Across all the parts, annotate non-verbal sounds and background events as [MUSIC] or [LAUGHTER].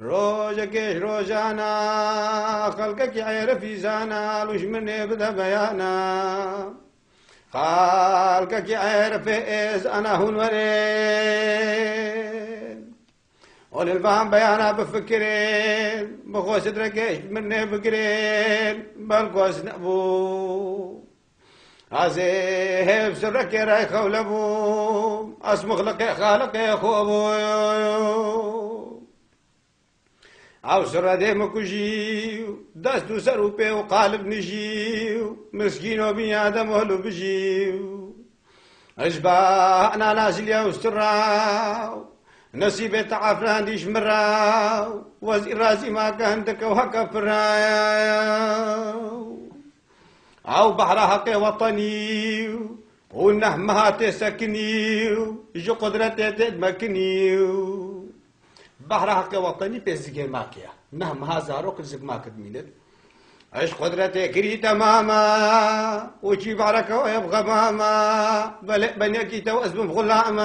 روژه کش روجانا خلقه کی عیر فیزانا لشمن بده بیانا خلقه کی عیر فیز انا هنورین اول الفهم بیانا بفکرین بخوش درکش من بگرین بلکوش نبو ازی حفظ رکی رای خولبو اسم خلق خالق خوابو۔ أو سره دې مکوجیو داس دو سر په أو قالب نجیو مسکین أو بنی آدم أهل بجیو اجبا أنا نازل یو استراو نصیب تعفران دیش مراو وزير رازي ما كان و حق فراو أو بحر حق وطنیو ونهمها تسكنيو جو قدرتي تدمكنيو بحر بهرها كوطني في الزجماكيا مهما زاروك الزجماك دمينت. عش قدرتي كري تماما وشي بعركة ويبغى ماما. بلق بنيكي تو اسم بغلامي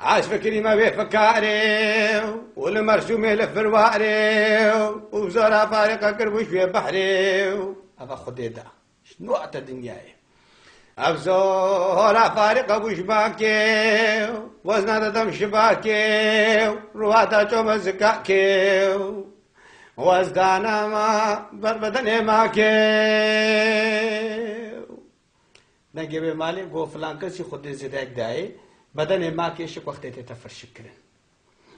عاش فكري ما بيه فكاري والمرسوم يلف الواري وزارة فارقة كربوش في بحري. أفا خديدا شنو أتى دنياي؟ أبزور أفارقة بشباكيو وزنا دم شباكيو رواتا توم زكاكيو وزدانا ما بربدني ماكيو نجيب مالي قو فلان كسي خد زداك داي بدني ماكي شك وقت تتفر شكرا.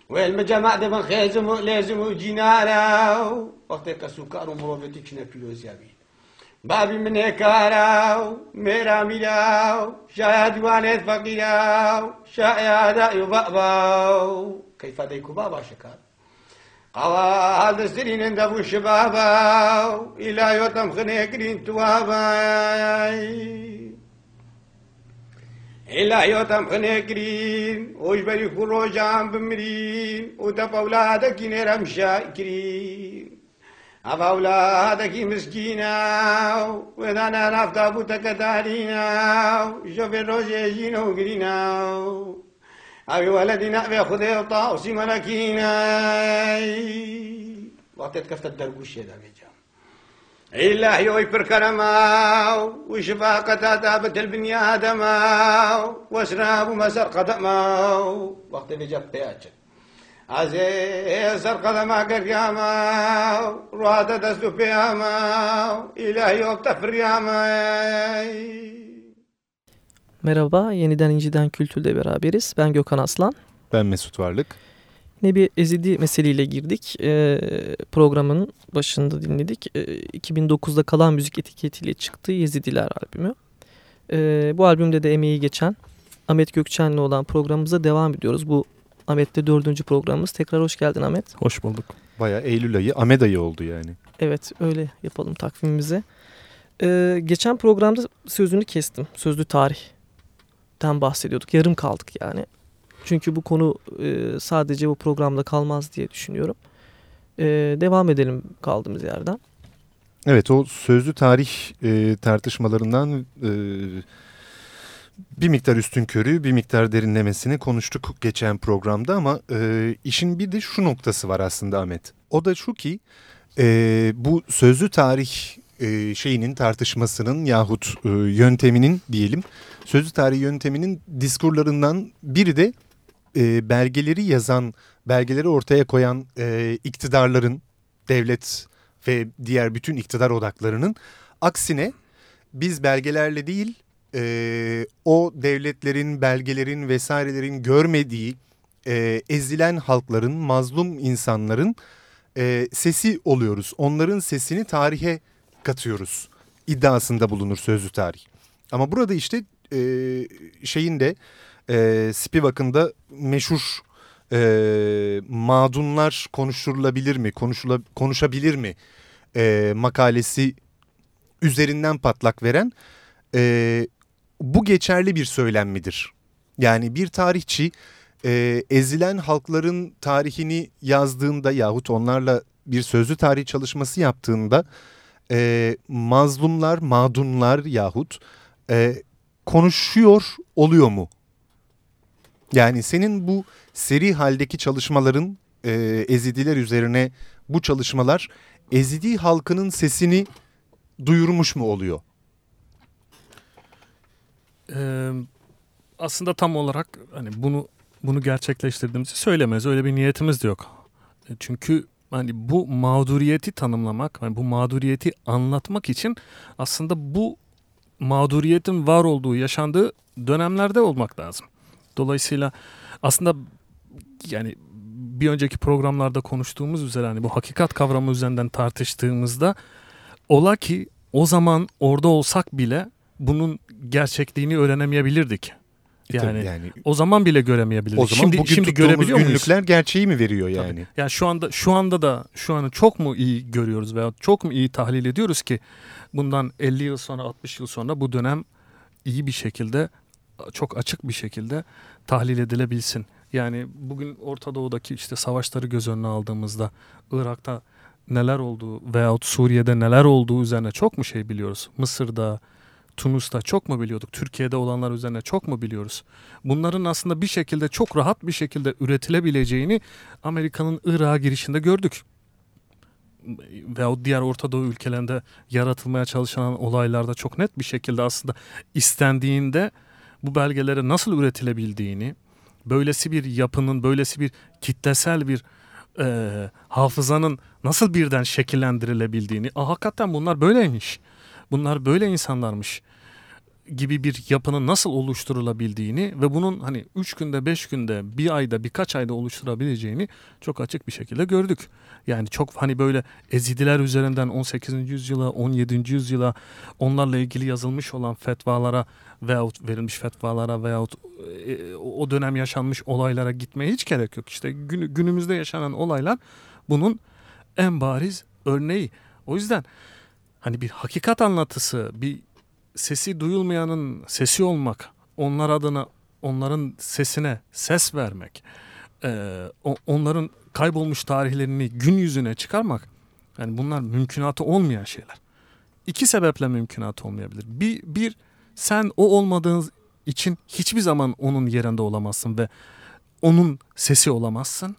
والمجمع ده من خيزم لازم جينارا وقت كسوكار ومروفتك شنا بيوزيابي. بابي من هكاراو ميرا ميراو شايا وانت فقيراو شايا دائي باباو. كيف ديكو بابا شكال قوا هذا سرين اندفو شباباو إلى يوتم خنيكرين تواباي إلا يوتم خنيكرين وجبري خروجان بمرين ودب أولادك نرمشا كرين أبا أولادك مسكينا وإذانا رافتا بوتك تارينا شوف الروج يجينا وقرينا أبي ولدنا أبي خذي وطاوسي ملكينا وقت كفت الدرقوش يا دامي جام إلهي ويبر كرما وشفاقة تابت البني آدم واسراب ومسر قدما وقت بجاب بياتشت ئازێ سەر قەدەما گەرگامە ڕاتە دەست و پێیامە ئیلاهی وەکتە فریامە Merhaba, yeniden İnciden Kültür'de beraberiz. Ben Gökhan Aslan. Ben Mesut Varlık. Yine bir Ezidi meseleyle girdik. Ee, programın başında dinledik. Ee, 2009'da Kalan Müzik etiketiyle çıktığı Yezidiler albümü. Ee, bu albümde de emeği geçen Ahmet Gökçen'le olan programımıza devam ediyoruz. Bu Ahmet'te dördüncü programımız. Tekrar hoş geldin Ahmet. Hoş bulduk. Baya Eylül ayı, Ahmet ayı oldu yani. Evet öyle yapalım takvimimize. Ee, geçen programda sözünü kestim. Sözlü tarihten bahsediyorduk. Yarım kaldık yani. Çünkü bu konu e, sadece bu programda kalmaz diye düşünüyorum. E, devam edelim kaldığımız yerden. Evet o sözlü tarih e, tartışmalarından e, bir miktar üstün körü, bir miktar derinlemesini konuştuk geçen programda ama e, işin bir de şu noktası var aslında Ahmet. O da şu ki e, bu sözlü tarih e, şeyinin tartışmasının yahut e, yönteminin diyelim sözlü tarih yönteminin diskurlarından biri de e, belgeleri yazan, belgeleri ortaya koyan e, iktidarların, devlet ve diğer bütün iktidar odaklarının aksine biz belgelerle değil e, o devletlerin, belgelerin vesairelerin görmediği e, ezilen halkların, mazlum insanların e, sesi oluyoruz. Onların sesini tarihe katıyoruz iddiasında bulunur sözlü tarih. Ama burada işte e, şeyin de e, Spivak'ın da meşhur e, madunlar konuşturulabilir mi, konuşula, konuşabilir mi e, makalesi üzerinden patlak veren e, bu geçerli bir söylen midir? Yani bir tarihçi e, ezilen halkların tarihini yazdığında yahut onlarla bir sözlü tarih çalışması yaptığında e, mazlumlar, madunlar yahut e, konuşuyor oluyor mu? Yani senin bu seri haldeki çalışmaların e, Ezidiler üzerine bu çalışmalar Ezidi halkının sesini duyurmuş mu oluyor? Ee, aslında tam olarak hani bunu bunu gerçekleştirdiğimizi söylemez. Öyle bir niyetimiz de yok. E, çünkü hani bu mağduriyeti tanımlamak, hani bu mağduriyeti anlatmak için aslında bu mağduriyetin var olduğu, yaşandığı dönemlerde olmak lazım. Dolayısıyla aslında yani bir önceki programlarda konuştuğumuz üzere hani bu hakikat kavramı üzerinden tartıştığımızda ola ki o zaman orada olsak bile bunun gerçekliğini öğrenemeyebilirdik. E, Yani, yani o zaman bile göremeyebilirdik. o zaman şimdi bugün şimdi görebiliyor muyuz? günlükler gerçeği mi veriyor Tabii. yani? Yani şu anda şu anda da şu anı çok mu iyi görüyoruz veya çok mu iyi tahlil ediyoruz ki bundan 50 yıl sonra 60 yıl sonra bu dönem iyi bir şekilde çok açık bir şekilde tahlil edilebilsin. Yani bugün Orta Doğu'daki işte savaşları göz önüne aldığımızda Irak'ta neler olduğu veyahut Suriye'de neler olduğu üzerine çok mu şey biliyoruz? Mısır'da, Tunus'ta çok mu biliyorduk? Türkiye'de olanlar üzerine çok mu biliyoruz? Bunların aslında bir şekilde çok rahat bir şekilde üretilebileceğini Amerika'nın Irak'a girişinde gördük. Veyahut diğer Orta Doğu ülkelerinde yaratılmaya çalışılan olaylarda çok net bir şekilde aslında istendiğinde bu belgelere nasıl üretilebildiğini, böylesi bir yapının, böylesi bir kitlesel bir e, hafızanın nasıl birden şekillendirilebildiğini, Aa, hakikaten bunlar böyleymiş, bunlar böyle insanlarmış gibi bir yapının nasıl oluşturulabildiğini ve bunun hani 3 günde, 5 günde, bir ayda, birkaç ayda oluşturabileceğini çok açık bir şekilde gördük. Yani çok hani böyle ezidiler üzerinden 18. yüzyıla, 17. yüzyıla onlarla ilgili yazılmış olan fetvalara veyahut verilmiş fetvalara veyahut e, o dönem yaşanmış olaylara gitmeye hiç gerek yok. İşte gün, günümüzde yaşanan olaylar bunun en bariz örneği. O yüzden hani bir hakikat anlatısı, bir sesi duyulmayanın sesi olmak, onlar adına onların sesine ses vermek, e, onların kaybolmuş tarihlerini gün yüzüne çıkarmak, yani bunlar mümkünatı olmayan şeyler. İki sebeple mümkünatı olmayabilir. Bir, bir sen o olmadığın için hiçbir zaman onun yerinde olamazsın ve onun sesi olamazsın.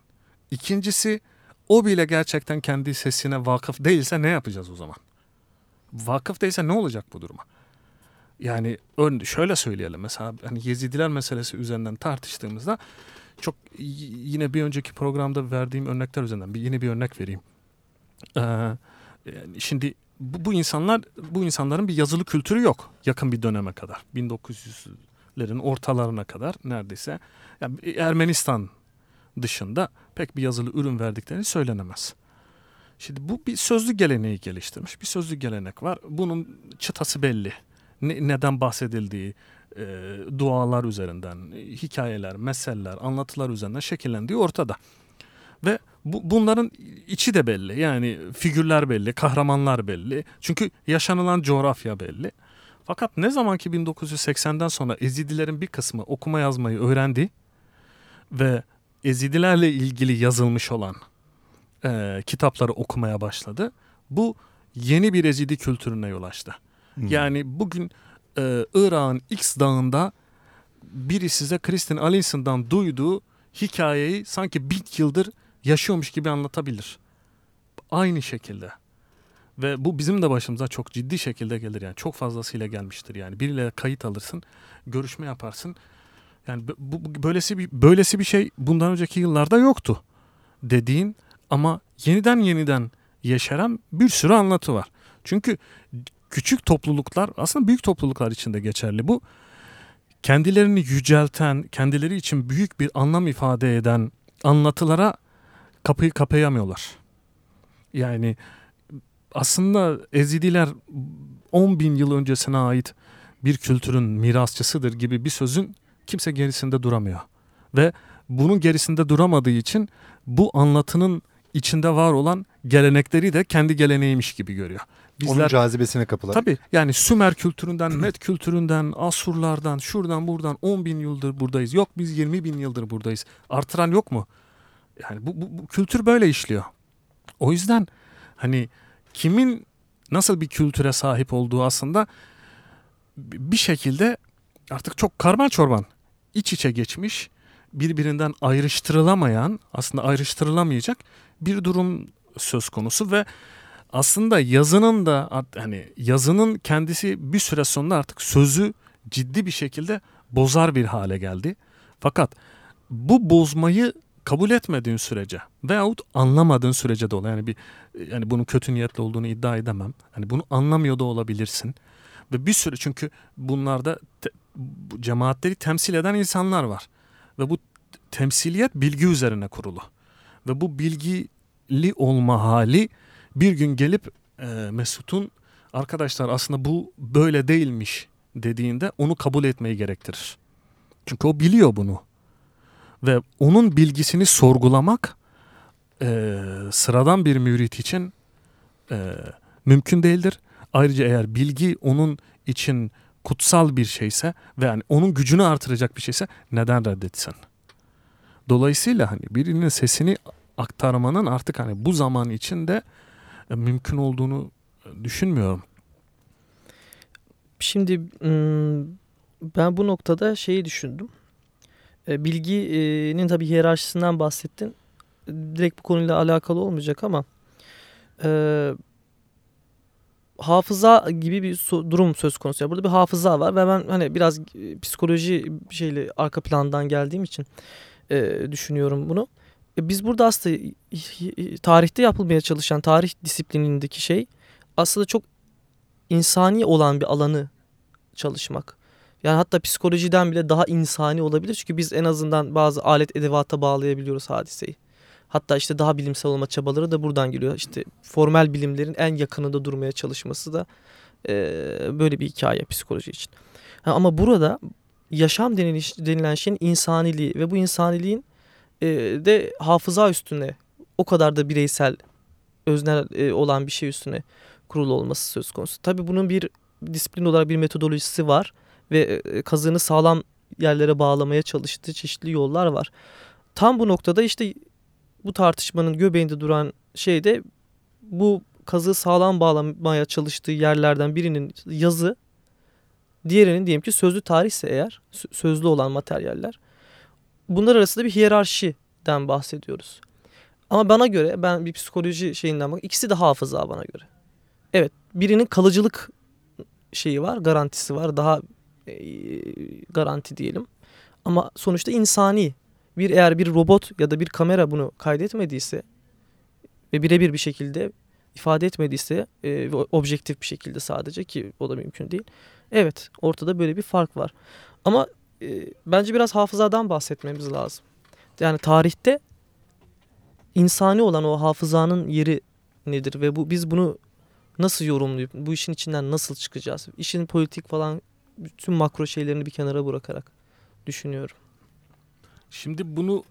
İkincisi o bile gerçekten kendi sesine vakıf değilse ne yapacağız o zaman? Vakıf değilse ne olacak bu duruma? Yani ön, şöyle söyleyelim mesela hani Yezidiler meselesi üzerinden tartıştığımızda çok yine bir önceki programda verdiğim örnekler üzerinden bir yine bir örnek vereyim. Ee, yani şimdi bu, bu insanlar bu insanların bir yazılı kültürü yok yakın bir döneme kadar 1900'lerin ortalarına kadar neredeyse yani Ermenistan dışında pek bir yazılı ürün verdiklerini söylenemez. Şimdi bu bir sözlü geleneği geliştirmiş. Bir sözlü gelenek var. Bunun çıtası belli. Ne, neden bahsedildiği, e, dualar üzerinden, hikayeler, meseleler, anlatılar üzerinden şekillendiği ortada. Ve bu, bunların içi de belli. Yani figürler belli, kahramanlar belli. Çünkü yaşanılan coğrafya belli. Fakat ne zaman ki 1980'den sonra Ezidilerin bir kısmı okuma yazmayı öğrendi ve Ezidilerle ilgili yazılmış olan e, kitapları okumaya başladı. Bu yeni bir Ezidi kültürüne yol açtı. Hmm. Yani bugün e, Irak'ın X dağında biri size Kristin Alison'dan duyduğu hikayeyi sanki bin yıldır yaşıyormuş gibi anlatabilir. Aynı şekilde. Ve bu bizim de başımıza çok ciddi şekilde gelir yani çok fazlasıyla gelmiştir yani biriyle kayıt alırsın, görüşme yaparsın. Yani bu, bu böylesi bir böylesi bir şey bundan önceki yıllarda yoktu. Dediğin ama yeniden yeniden yeşeren bir sürü anlatı var. Çünkü küçük topluluklar aslında büyük topluluklar için de geçerli bu. Kendilerini yücelten, kendileri için büyük bir anlam ifade eden anlatılara kapıyı kapayamıyorlar. Yani aslında Ezidiler 10 bin yıl öncesine ait bir kültürün mirasçısıdır gibi bir sözün kimse gerisinde duramıyor. Ve bunun gerisinde duramadığı için bu anlatının içinde var olan gelenekleri de kendi geleneğiymiş gibi görüyor. Bizler, Onun cazibesine kapılar. Tabii yani Sümer kültüründen, Med kültüründen, Asurlardan, şuradan buradan 10 bin yıldır buradayız. Yok biz 20 bin yıldır buradayız. Artıran yok mu? Yani bu, bu, bu kültür böyle işliyor. O yüzden hani kimin nasıl bir kültüre sahip olduğu aslında bir şekilde artık çok karman çorban iç içe geçmiş birbirinden ayrıştırılamayan, aslında ayrıştırılamayacak bir durum söz konusu ve aslında yazının da hani yazının kendisi bir süre sonra artık sözü ciddi bir şekilde bozar bir hale geldi. Fakat bu bozmayı kabul etmediğin sürece veyahut anlamadığın sürece de ol. Yani bir yani bunun kötü niyetli olduğunu iddia edemem. Hani bunu anlamıyor da olabilirsin. Ve bir süre çünkü bunlarda te, cemaatleri temsil eden insanlar var. Ve bu temsiliyet bilgi üzerine kurulu. Ve bu bilgili olma hali bir gün gelip e, Mesut'un arkadaşlar aslında bu böyle değilmiş dediğinde onu kabul etmeyi gerektirir. Çünkü o biliyor bunu. Ve onun bilgisini sorgulamak e, sıradan bir mürit için e, mümkün değildir. Ayrıca eğer bilgi onun için kutsal bir şeyse ve yani onun gücünü artıracak bir şeyse neden reddetsin? Dolayısıyla hani birinin sesini aktarmanın artık hani bu zaman içinde e, mümkün olduğunu düşünmüyorum. Şimdi ben bu noktada şeyi düşündüm. E, bilginin tabii hiyerarşisinden bahsettin. Direkt bu konuyla alakalı olmayacak ama e, hafıza gibi bir durum söz konusu. Yani burada bir hafıza var ve ben hani biraz e, psikoloji şeyle arka plandan geldiğim için e, düşünüyorum bunu. E, biz burada aslında tarihte yapılmaya çalışan tarih disiplinindeki şey aslında çok insani olan bir alanı çalışmak. Yani hatta psikolojiden bile daha insani olabilir. Çünkü biz en azından bazı alet edevata bağlayabiliyoruz hadiseyi. Hatta işte daha bilimsel olma çabaları da buradan geliyor. İşte formel bilimlerin en yakınında durmaya çalışması da e, böyle bir hikaye psikoloji için. Ha, ama burada yaşam denilen şeyin insaniliği ve bu insaniliğin e, de hafıza üstüne o kadar da bireysel öznel e, olan bir şey üstüne kurulu olması söz konusu. Tabii bunun bir disiplin olarak bir metodolojisi var ve e, kazığını sağlam yerlere bağlamaya çalıştığı çeşitli yollar var. Tam bu noktada işte bu tartışmanın göbeğinde duran şey de bu kazığı sağlam bağlamaya çalıştığı yerlerden birinin yazı, diğerinin diyelim ki sözlü tarihse eğer, sözlü olan materyaller. Bunlar arasında bir hiyerarşiden bahsediyoruz. Ama bana göre ben bir psikoloji şeyinden bak ikisi de hafıza bana göre. Evet birinin kalıcılık şeyi var, garantisi var. Daha e, garanti diyelim. Ama sonuçta insani bir eğer bir robot ya da bir kamera bunu kaydetmediyse ve birebir bir şekilde ifade etmediyse e, objektif bir şekilde sadece ki o da mümkün değil. Evet ortada böyle bir fark var. Ama e, bence biraz hafızadan bahsetmemiz lazım. Yani tarihte insani olan o hafızanın yeri nedir ve bu biz bunu nasıl yorumlayıp bu işin içinden nasıl çıkacağız? İşin politik falan bütün makro şeylerini bir kenara bırakarak düşünüyorum. Şimdi bunu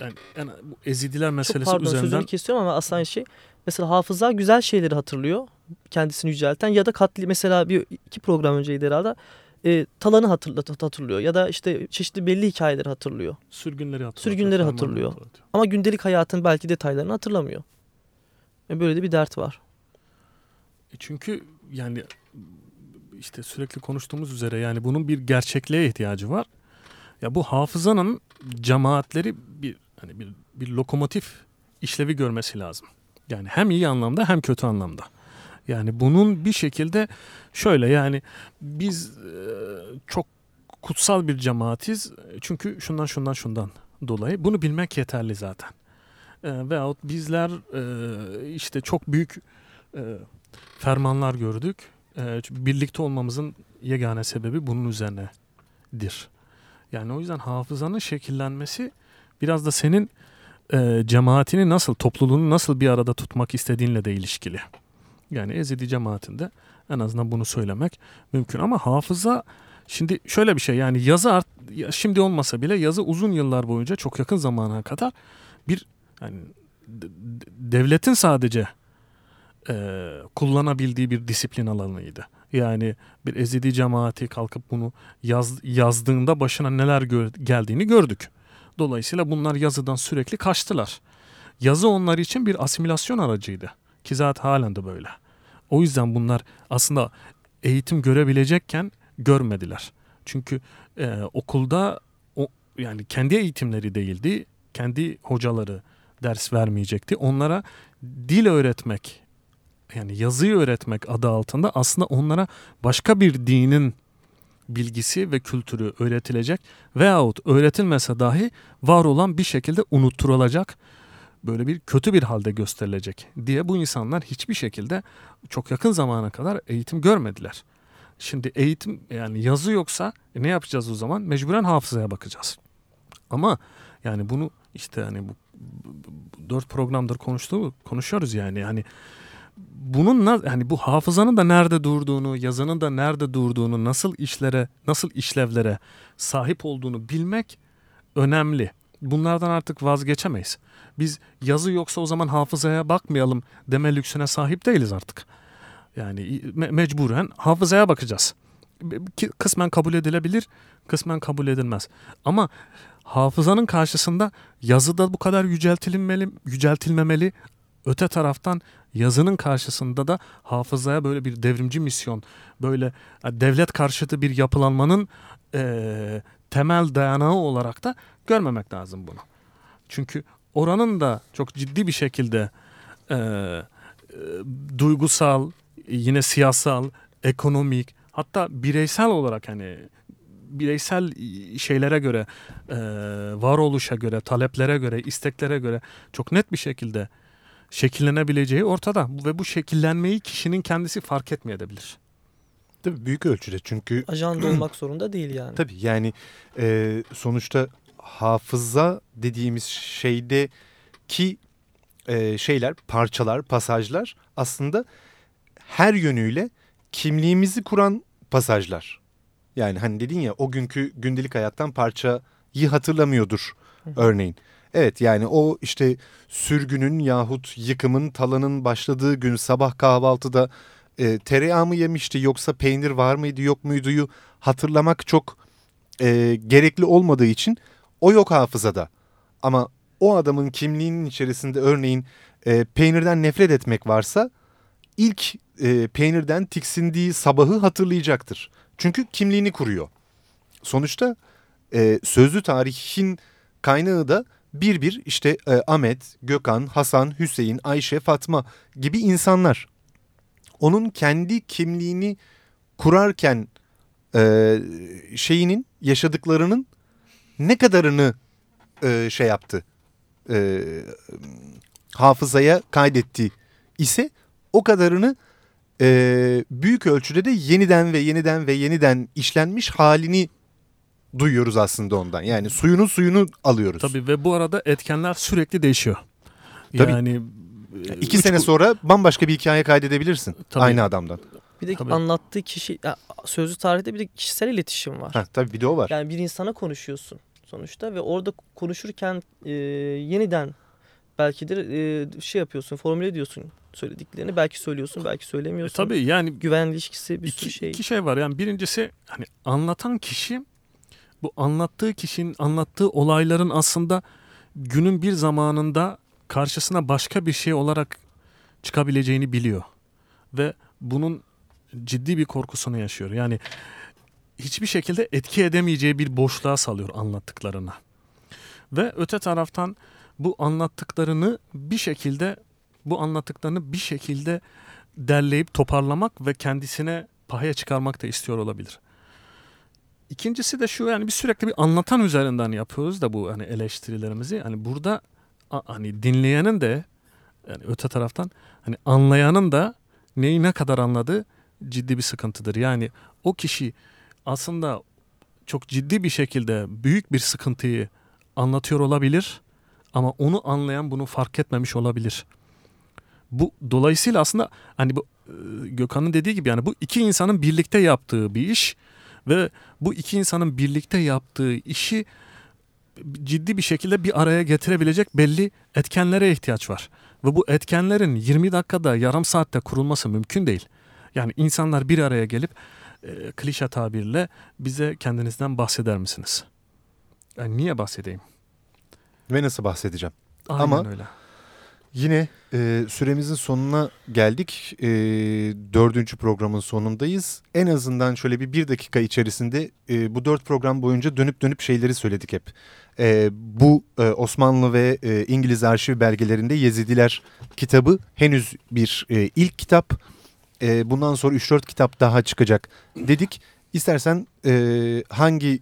yani, yani bu ezidiler meselesi Çok pardon, üzerinden. sözünü kesiyorum ama aslında şey mesela hafıza güzel şeyleri hatırlıyor. Kendisini yücelten ya da katli mesela bir iki program önceydi herhalde. E, talanı hatırlat, hatırlıyor ya da işte çeşitli belli hikayeleri hatırlıyor. Sürgünleri hatırlıyor. Sürgünleri hatırlıyor. hatırlıyor. Ama gündelik hayatın belki detaylarını hatırlamıyor. E, böyle de bir dert var. E çünkü yani işte sürekli konuştuğumuz üzere yani bunun bir gerçekliğe ihtiyacı var. Ya bu hafızanın cemaatleri bir hani bir, bir lokomotif işlevi görmesi lazım. Yani hem iyi anlamda hem kötü anlamda. Yani bunun bir şekilde şöyle yani biz e, çok kutsal bir cemaatiz. Çünkü şundan şundan şundan dolayı bunu bilmek yeterli zaten. E, veyahut bizler e, işte çok büyük e, fermanlar gördük. Birlikte olmamızın yegane sebebi bunun üzerinedir. Yani o yüzden hafızanın şekillenmesi biraz da senin e, cemaatini nasıl, topluluğunu nasıl bir arada tutmak istediğinle de ilişkili. Yani Ezidi cemaatinde en azından bunu söylemek mümkün. Ama hafıza şimdi şöyle bir şey yani yazı art, şimdi olmasa bile yazı uzun yıllar boyunca çok yakın zamana kadar bir yani devletin sadece e, kullanabildiği bir disiplin alanıydı. Yani bir ezidi cemaati kalkıp bunu yaz, yazdığında başına neler gör, geldiğini gördük. Dolayısıyla bunlar yazıdan sürekli kaçtılar. Yazı onlar için bir asimilasyon aracıydı. Ki zaten halen de böyle. O yüzden bunlar aslında eğitim görebilecekken görmediler. Çünkü e, okulda yani kendi eğitimleri değildi. Kendi hocaları ders vermeyecekti. Onlara dil öğretmek yani yazıyı öğretmek adı altında aslında onlara başka bir dinin bilgisi ve kültürü öğretilecek veyahut öğretilmese dahi var olan bir şekilde unutturulacak böyle bir kötü bir halde gösterilecek diye bu insanlar hiçbir şekilde çok yakın zamana kadar eğitim görmediler. Şimdi eğitim yani yazı yoksa e ne yapacağız o zaman? Mecburen hafızaya bakacağız. Ama yani bunu işte hani bu, dört programdır konuştuğu konuşuyoruz yani yani bunun yani bu hafızanın da nerede durduğunu, yazının da nerede durduğunu, nasıl işlere, nasıl işlevlere sahip olduğunu bilmek önemli. Bunlardan artık vazgeçemeyiz. Biz yazı yoksa o zaman hafızaya bakmayalım deme lüksüne sahip değiliz artık. Yani me- mecburen hafızaya bakacağız. Kısmen kabul edilebilir, kısmen kabul edilmez. Ama hafızanın karşısında yazı da bu kadar yüceltilmeli, yüceltilmemeli. Öte taraftan yazının karşısında da hafızaya böyle bir devrimci misyon, böyle devlet karşıtı bir yapılanmanın e, temel dayanağı olarak da görmemek lazım bunu. Çünkü oranın da çok ciddi bir şekilde e, e, duygusal, yine siyasal, ekonomik, hatta bireysel olarak hani bireysel şeylere göre, e, varoluşa göre, taleplere göre, isteklere göre çok net bir şekilde şekillenebileceği ortada. Ve bu şekillenmeyi kişinin kendisi fark etmeyebilir. Tabii büyük ölçüde çünkü... [CLEARS THROAT] Ajanda olmak zorunda değil yani. Tabii yani e, sonuçta hafıza dediğimiz şeyde ki e, şeyler, parçalar, pasajlar aslında her yönüyle kimliğimizi kuran pasajlar. Yani hani dedin ya o günkü gündelik hayattan parçayı hatırlamıyordur örneğin. Evet yani o işte sürgünün yahut yıkımın talanın başladığı gün sabah kahvaltıda e, tereyağı mı yemişti yoksa peynir var mıydı yok muyduyu hatırlamak çok e, gerekli olmadığı için o yok hafızada. Ama o adamın kimliğinin içerisinde örneğin e, peynirden nefret etmek varsa ilk e, peynirden tiksindiği sabahı hatırlayacaktır. Çünkü kimliğini kuruyor. Sonuçta e, sözlü tarihin kaynağı da bir bir işte e, Ahmet, Gökhan, Hasan, Hüseyin, Ayşe, Fatma gibi insanlar. Onun kendi kimliğini kurarken e, şeyinin yaşadıklarının ne kadarını e, şey yaptı e, hafızaya kaydetti ise o kadarını e, büyük ölçüde de yeniden ve yeniden ve yeniden işlenmiş halini duyuyoruz aslında ondan. Yani suyunu suyunu alıyoruz. Tabii ve bu arada etkenler sürekli değişiyor. Tabii. Yani iki üç, sene sonra bambaşka bir hikaye kaydedebilirsin tabii. aynı adamdan. Bir de tabii. anlattığı kişi ya, sözlü tarihte bir de kişisel iletişim var. Ha, tabii bir de o var. Yani bir insana konuşuyorsun sonuçta ve orada konuşurken e, yeniden belki de e, şey yapıyorsun, formüle ediyorsun söylediklerini. Belki söylüyorsun, belki söylemiyorsun. E, tabii yani güven ilişkisi bir iki, sürü şey. İki şey var. Yani birincisi hani anlatan kişi bu anlattığı kişinin anlattığı olayların aslında günün bir zamanında karşısına başka bir şey olarak çıkabileceğini biliyor. Ve bunun ciddi bir korkusunu yaşıyor. Yani hiçbir şekilde etki edemeyeceği bir boşluğa salıyor anlattıklarına. Ve öte taraftan bu anlattıklarını bir şekilde bu anlattıklarını bir şekilde derleyip toparlamak ve kendisine pahaya çıkarmak da istiyor olabilir. İkincisi de şu yani bir sürekli bir anlatan üzerinden yapıyoruz da bu hani eleştirilerimizi. Hani burada hani dinleyenin de yani öte taraftan hani anlayanın da neyi ne kadar anladığı ciddi bir sıkıntıdır. Yani o kişi aslında çok ciddi bir şekilde büyük bir sıkıntıyı anlatıyor olabilir ama onu anlayan bunu fark etmemiş olabilir. Bu dolayısıyla aslında hani bu Gökhan'ın dediği gibi yani bu iki insanın birlikte yaptığı bir iş ve bu iki insanın birlikte yaptığı işi ciddi bir şekilde bir araya getirebilecek belli etkenlere ihtiyaç var. Ve bu etkenlerin 20 dakikada, yarım saatte kurulması mümkün değil. Yani insanlar bir araya gelip e, klişe tabirle bize kendinizden bahseder misiniz? Yani niye bahsedeyim? Ve nasıl bahsedeceğim? Aynen Ama öyle. Yine e, süremizin sonuna geldik. E, dördüncü programın sonundayız. En azından şöyle bir bir dakika içerisinde e, bu dört program boyunca dönüp dönüp şeyleri söyledik hep. E, bu e, Osmanlı ve e, İngiliz arşiv belgelerinde Yezidiler kitabı henüz bir e, ilk kitap. E, bundan sonra 3-4 kitap daha çıkacak dedik. İstersen e, hangi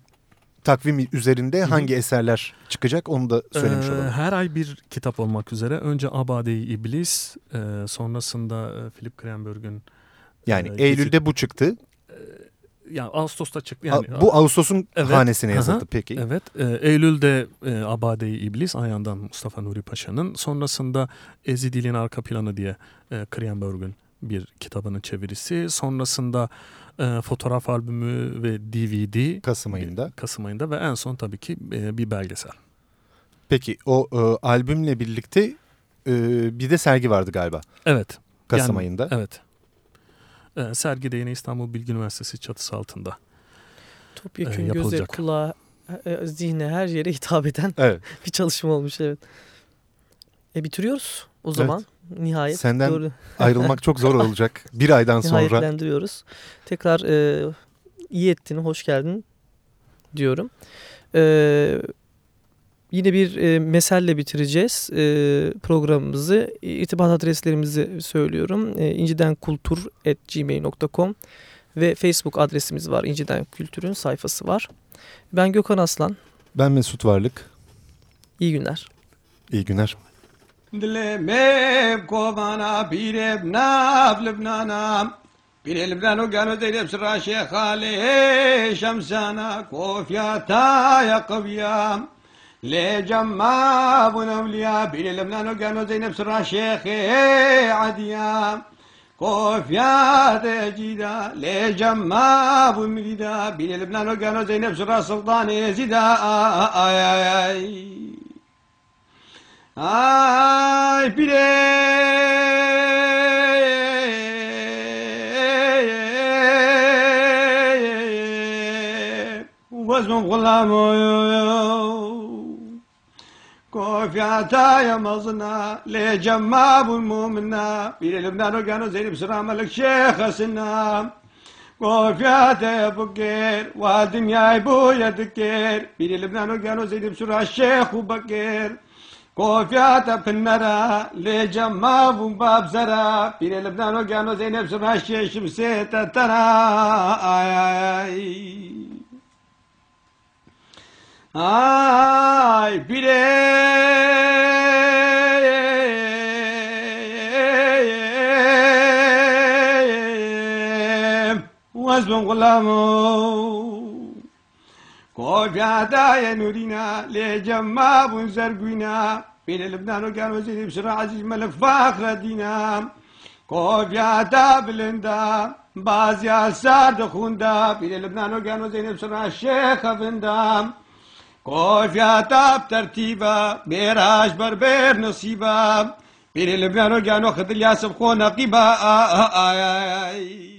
takvim üzerinde hangi eserler çıkacak onu da söylemiş Ee, olalım. Her ay bir kitap olmak üzere. Önce Abade-i İblis, e, sonrasında e, Philip Krenberg'ün Yani e, Eylül'de bu çıktı. yani Ağustos'ta çıktı. A- Yani, bu Ağustos'un Evet, hanesine aha, yazıldı peki. Evet. E, Eylül'de e, Abade-i İblis Ayan'dan Mustafa Nuri Paşa'nın. Sonrasında Ezidil'in Arka Planı diye e, Krenberg'ün bir kitabının çevirisi. Sonrasında e, fotoğraf albümü ve DVD Kasım ayında. Kasım ayında ve en son tabii ki e, bir belgesel. Peki o e, albümle birlikte e, bir de sergi vardı galiba Evet. Kasım Yani, ayında. Evet. E, sergi de yine İstanbul Bilgi Üniversitesi çatısı altında. [LAUGHS] Topyekun göze, yapılacak. kulağa, e, zihne her yere hitap eden Evet. [LAUGHS] bir çalışma olmuş evet. E bitiriyoruz o zaman. Nihayet. Senden doğru, [LAUGHS] Ayrılmak çok zor olacak. Bir aydan sonra. nihayetlendiriyoruz. Tekrar e, iyi ettin, hoş geldin diyorum. E, yine bir e, meselle bitireceğiz e, programımızı. İrtibat adreslerimizi söylüyorum. E, incidenkultur.gmail.com ve Facebook adresimiz var. İnciden Kültür'ün sayfası var. Ben Gökhan Aslan. Ben Mesut Varlık. İyi günler. İyi günler. دلميب كوفانا بيرب ناف لبنانا بيري لبنانو قالوا ديرب سراشي خالي شمسانا كوفيا تايا قبيا لي جما ابو نوليا بيري لبنانو قالوا زينب سراشيخي عديا كوفيا تجيدا لي جما ابو مريدا بيري لبنانو قالوا زينب سرا سلطاني زيدا آي آي آي آي Ay pire Vazmam gulam كيف يا مزنا لجمع المؤمنا في لبنان وكانوا زين بسرعة ملك شيخ سنا كيف يا بكير والدنيا يبو يدكير في لبنان وكانوا زين بسرعة شيخ وبكير كوفياتا في النرى لجما باب زرا بين لبنان وقالوا زينب سبها الشيش مسيتا ترى آي آي آي بيري وزن غلامو كوجادا يا نورينا لجما بنزرقينا بين لبنان وكان وزير بسرعة عزيز ملك فاخر دينا كوجادا بلندا بازيا سارد خوندا پیر لبنان و گنو زینب سرع شیخ افندم کافیتب ترتیبه بیرش بر بیر نصیبه پیر لبنان و گنو خدل یاسب خون نقیبه آی